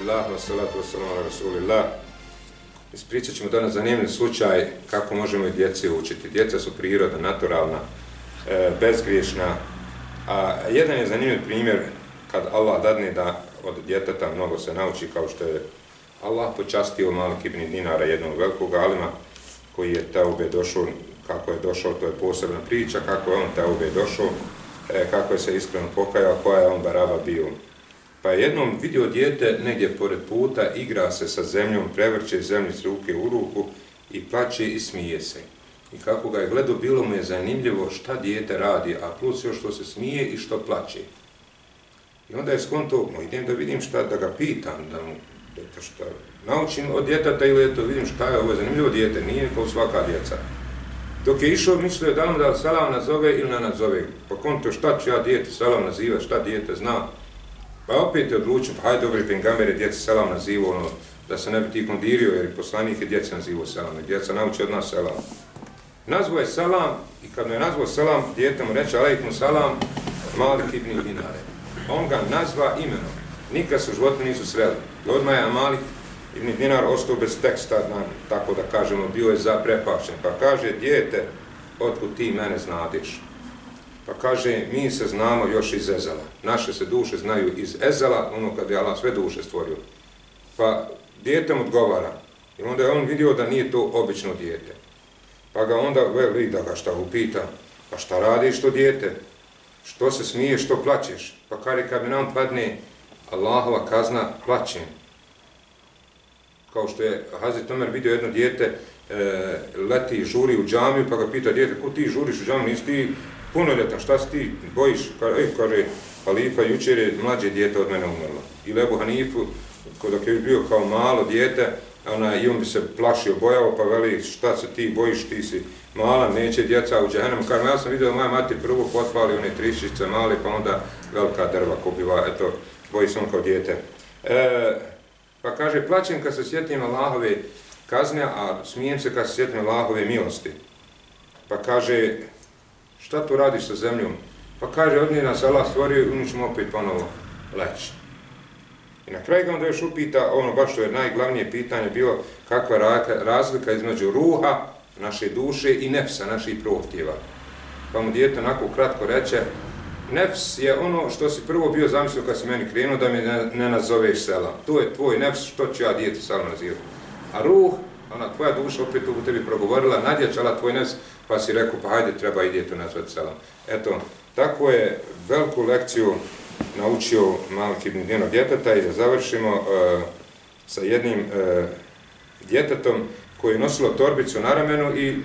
Allahu salatu wassalamu ala rasulillah. Ispričat ćemo danas zanimljiv slučaj kako možemo i djeci učiti. Djeca su priroda, naturalna, e, bezgriješna. A jedan je zanimljiv primjer kad Allah dadne da od djeteta mnogo se nauči kao što je Allah počastio Malik ibn Dinara jednog velikog alima koji je Teube došao, kako je došao, to je posebna priča, kako je on Teube došao, e, kako je se iskreno pokajao, koja je on baraba bio. Pa je jednom vidio dijete negdje pored puta, igra se sa zemljom, prevrće zemlju s ruke u ruku i plaće i smije se. I kako ga je gledao, bilo mu je zanimljivo šta dijete radi, a plus još što se smije i što plaće. I onda je skonto, no idem da vidim šta, da ga pitam, da mu to šta naučim od djeteta ili to vidim šta je ovo zanimljivo dijete, nije kao svaka djeca. Dok je išao, mislio da li da salam nazove ili ne nazove. Pa konto šta ću ja dijete salam nazivati, šta dijete zna. Pa opet je odlučio, pa hajde dobri pengamere, djeca selam nazivu, ono, da se ne bi ti kondirio, jer poslanik je djeca nazivu selam, i djeca nauči od nas selam. Nazvo je selam, i kad mu je nazvo selam, djete mu reče, alaikum selam, malik ibn dinare. On ga nazva imenom. Nikad su životu nisu sreli. I odmah je Malik ibn Dinar ostao bez teksta, na, tako da kažemo, bio je zaprepašen. Pa kaže, djete, otkud ti mene znadeš? Pa kaže, mi se znamo još iz Ezela. Naše se duše znaju iz Ezela, ono kad je Allah sve duše stvorio. Pa djetem mu odgovara. I onda je on vidio da nije to obično djete. Pa ga onda veli da ga šta upita. Pa šta radiš to djete? Što se smiješ, što plaćeš? Pa kaže, kad mi nam padne Allahova kazna, plaćem. Kao što je Hazret Omer vidio jedno djete, e, leti i žuri u džamiju, pa ga pita djete, ko ti žuriš u džamiju, nisi ti punoljetan, šta si ti bojiš? Kaže, kaže, Halifa, jučer je mlađe djete od mene umrlo. I Lebu Hanifu, dok je bio kao malo djete, ona, i on bi se plašio, bojao, pa veli, šta se ti bojiš, ti si mala, neće djeca u džahenemu. Kaže, ja sam vidio moja mati prvo potpali one trišice mali, pa onda velika drva kupiva, eto, boji se on kao djete. E, pa kaže, plaćem kad se sjetim Allahove kazne, a smijem se kad se sjetim Allahove milosti. Pa kaže, šta tu radiš sa zemljom? Pa kaže, od nje nas Allah stvorio i mi ćemo opet ponovo leći. I na kraju ga onda još upita, ono baš što je najglavnije pitanje bilo, kakva razlika između ruha, naše duše i nefsa, naših prohtjeva. Pa mu djete onako kratko reče, nefs je ono što si prvo bio zamislio kad si meni krenuo da mi ne, ne nazoveš sela. To je tvoj nefs, što ću ja djete selam nazivati. A ruh, ona tvoja duša opet u tebi progovorila, nadjačala tvoj nes, pa si rekao, pa hajde, treba i djetu nazvati selam. Eto, tako je veliku lekciju naučio malih ibn djenog djeteta i da završimo uh, sa jednim uh, djetetom koji je nosilo torbicu na ramenu i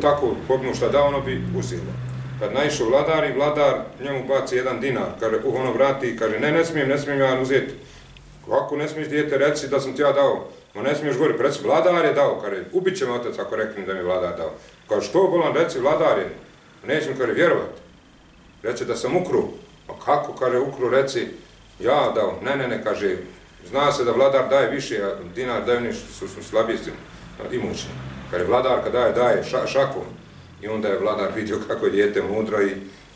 tako, pobnu šta da, ono bi uzilo. Kad naišao vladar i vladar njemu baci jedan dinar, kaže, uh, ono vrati i kaže, ne, ne smijem, ne smijem ja uzeti. Ovako ne smiješ dijete reci da sam ti ja dao? Ma ne smiješ govori, preci, vladar je dao, kaže, ubit će me otac ako rekne da mi vladar dao. Kaže, što bolan, reci, vladar je. Neće mi, kare, vjerovat. Reče da sam ukru. A kako, kaže, ukru, reci, ja dao. Ne, ne, ne, kaže, zna se da vladar daje više, a dinar daje ništa, su, su slabiji imućni. Kare, vladar kad daje, daje ša, šakom. I onda je vladar vidio kako je dijete mudro i,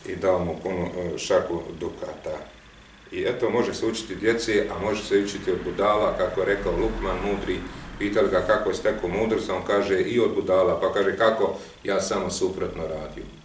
i dao mu punu e, šaku dukata. I eto, može se učiti djeci, a može se učiti od budala, kako je rekao Lukman, mudri, pitali ga kako je stekao mudrost, on kaže i od budala, pa kaže kako ja samo suprotno radio.